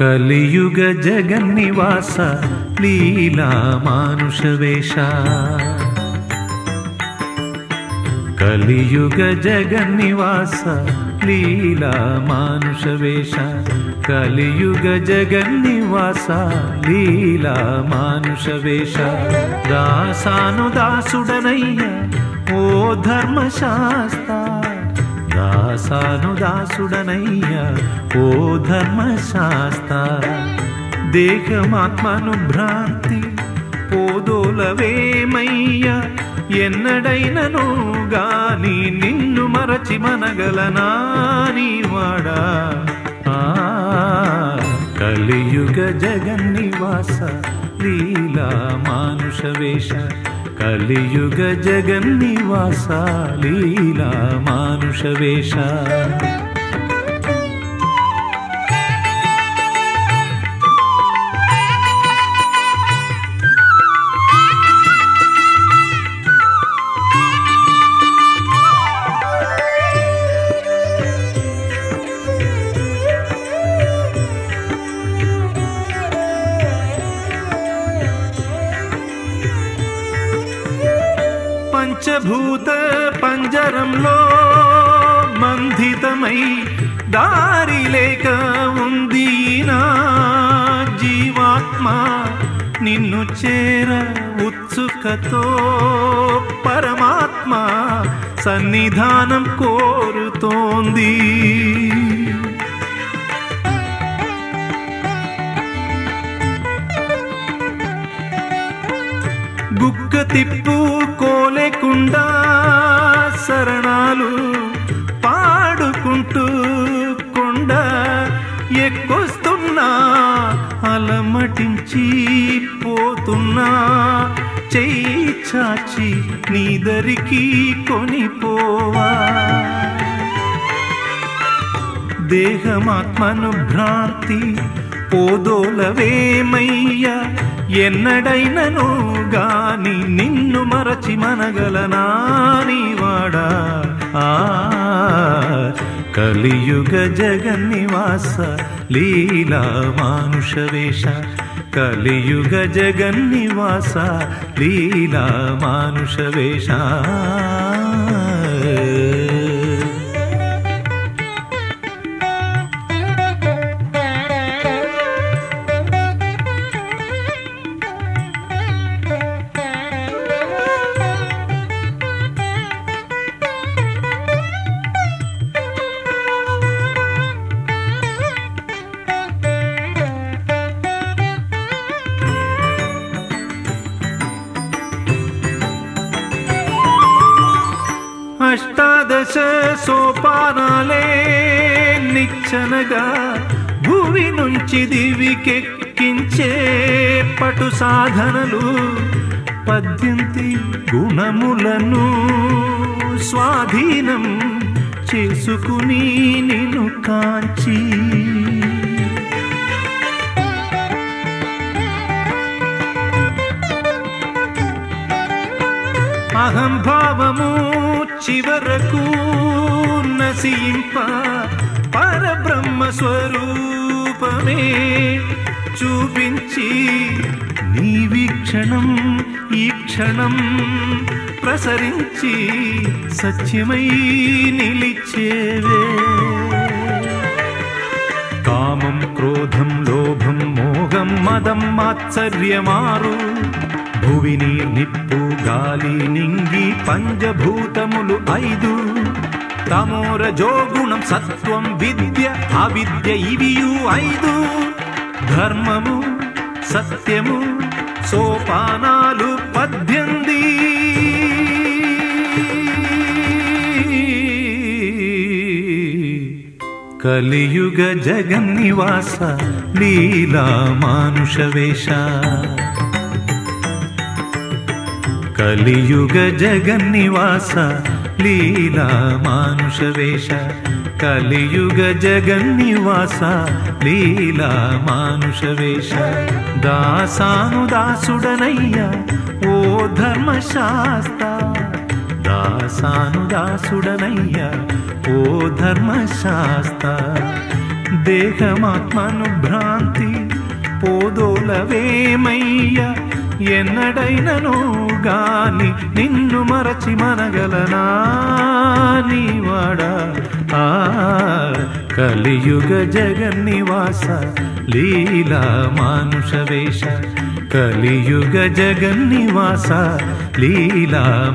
కలియుగ జగన్నివాస లీలా మానుష వేష. కలియుగ జగన్నివాస లీలా మానుష వేష. కలియుగ జగన్నివాస లీలా మానుష వేష. దాసాను దాసుడనయ్య ఓ ధర్మశాస్త్ర దాసాను దాసుడనయ్యా ఓ ధర్మశాస్త దేహమాత్మను భ్రాంతి పోదోలవేమయ్యా ఎన్నడైనను గాని నిన్ను మరచి మనగలనా నీవాడా. ఆ, కలియుగ జగన్నివాస లీలా మానుష వేష కలియుగ జగన్నివాస లీలా మానుష పంచభూత పంజరంలో బంధితమై దారి లేక ఉంది నా జీవాత్మ. నిన్ను చేర ఉత్సుకతో పరమాత్మ సన్నిధానం కోరుతోంది. గుక్క తిప్పు కోలేకుండా శరణాలు పాడుకుంటూ కొండ ఎక్కొస్తున్నా అలమటించి పోతున్నా. చెయ్యి చాచి నీ దరికి కొనిపోవా. దేహమాత్మను భ్రాంతి పోదోలవేమయ్యా. ఎన్నడైనను గాని నిన్ను మరచి మనగలనా నీవాడా ఆ కలియుగ జగన్నివాస లీలా మానుష వేష కలియుగ జగన్నివాస లీలా మానుష అష్టాదశ సోపానాలే నిచ్చనగా భూమి నుంచి దివికెక్కించే పటు సాధనలు పద్యంతి గుణములను స్వాధీనం చేసుకుని నిన్ను కాంచి. అహంభావము చివరకు నసింప పరబ్రహ్మ స్వరూపమే చూపించి నీ వీక్షణం ఈ క్షణం ప్రసరించి సత్యమై నిలిచేవే. కామం క్రోధం లోభం మోహం మదం మాత్సర్యమారు భువిని నిప్పు గాలి నింగి పంచభూతములు ఐదు. తమోర జోగుణం సత్వం విద్య అవిద్య ఇవియు ఐదు. ధర్మము సత్యము సోపానాలు పద్యంది కలియుగ జగన్నివాస లీలా మానుష వేష కలియుగ జగన్నివాస లీలా మానుష వేష కలియుగ జగన్నివాస లీలా మానుష వేష దాసాను దాసుడనయ్యా ఓ ధర్మశాస్త్ర దాసాను దాసుడనయ్య ఓ ధర్మశాస్త దేహమాత్మను భ్రాంతి పోదోలవేమయ్యా ఎన్నడైనను గాని నిన్ను మరచి మనగలనా నీవాడా? ఆ కలియుగ జగన్నివాస లీలా మానుష వేష कलियुगजगन्निवासा लीलामानुषवेषा